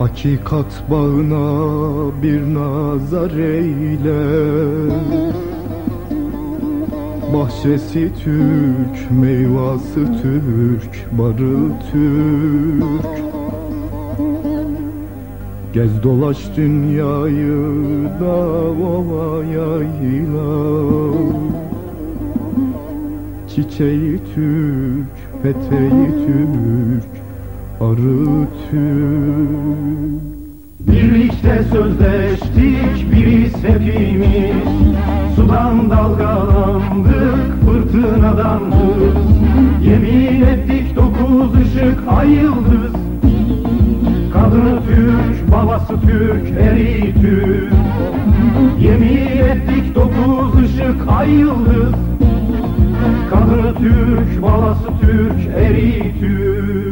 Hakikat bağına bir nazar eyle Bahçesi Türk, meyvası Türk, barı Türk. Gez dolaş dünyayı da ovayayla Çiçeği Türk, peteği Türk, arı Türk. Birlikte sözleştik biriz hepimiz. Sudan dalgalandık fırtınadandık Yemin ettik dokuz ışık ay yıldız. Kadını Türk, babası Türk, eri Türk. Yemin ettik dokuz ışık ay yıldız. Kadını Türk, babası Türk, eri Türk